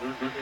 Mm -hmm.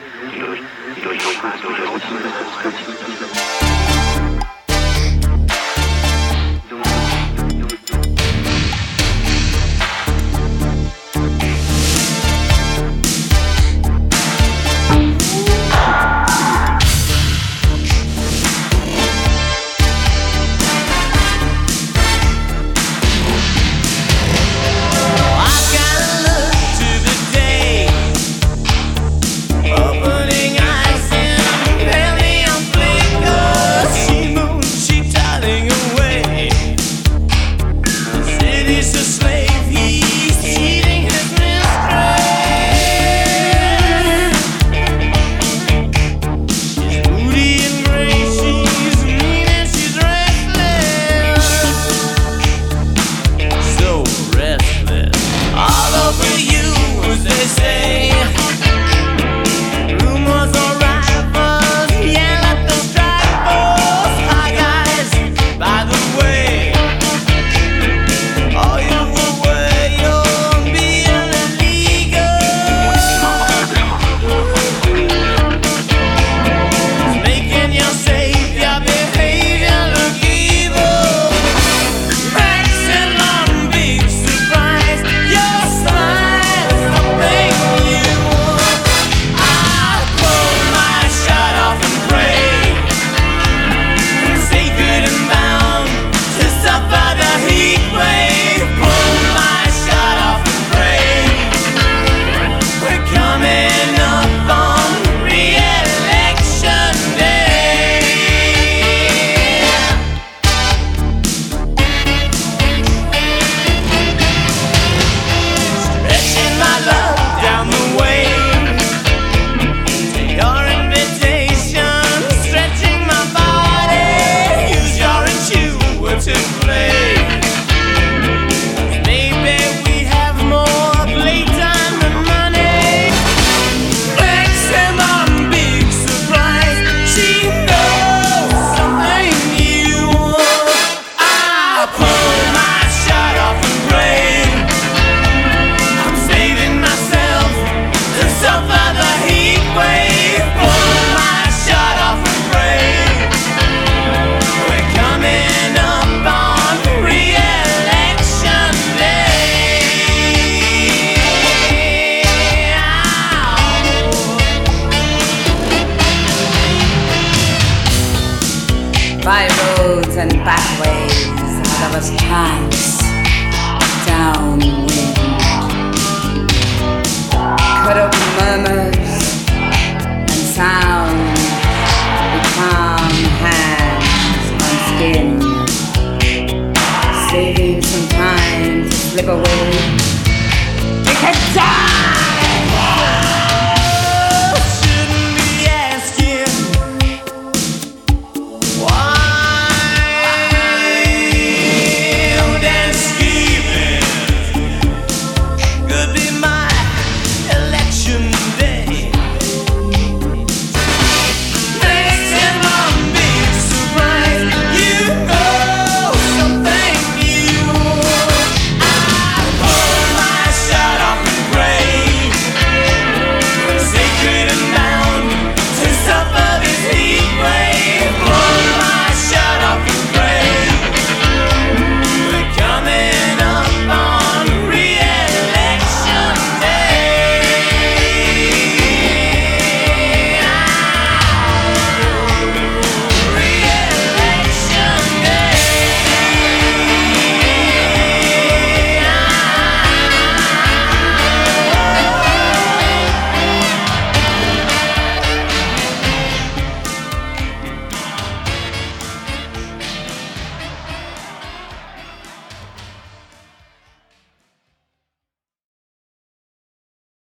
byroads and backways, and there was chance downwind. Cut up murmurs and sounds the calm hands on skin, saving some time to slip away.